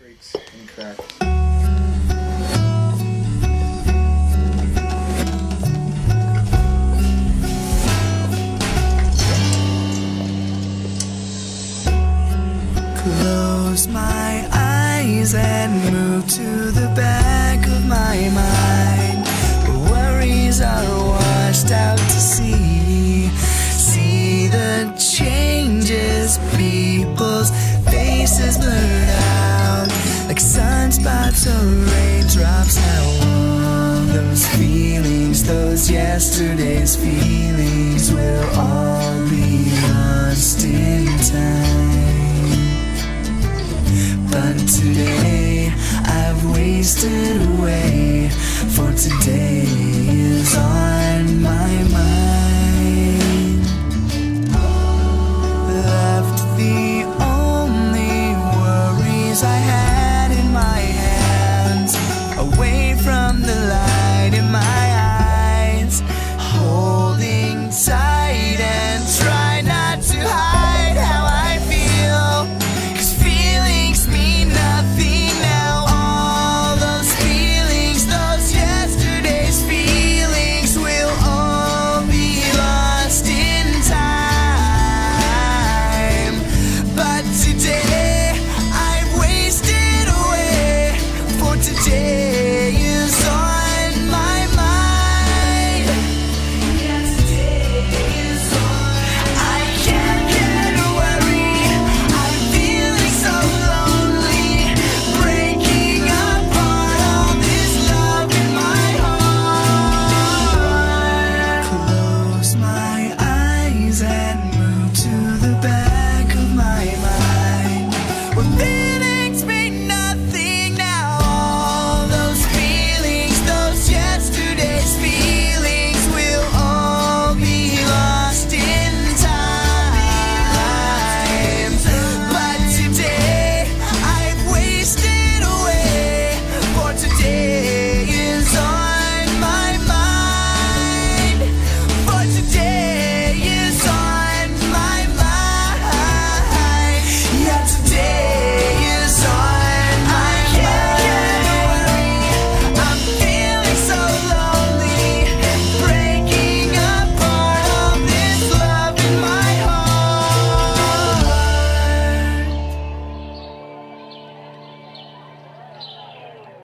Creaks and cracks. close my eyes and move to the back of my mind. sunspots or raindrops. How long? those feelings, those yesterday's feelings, will all be lost in time. But today I've wasted away, for today is all. away.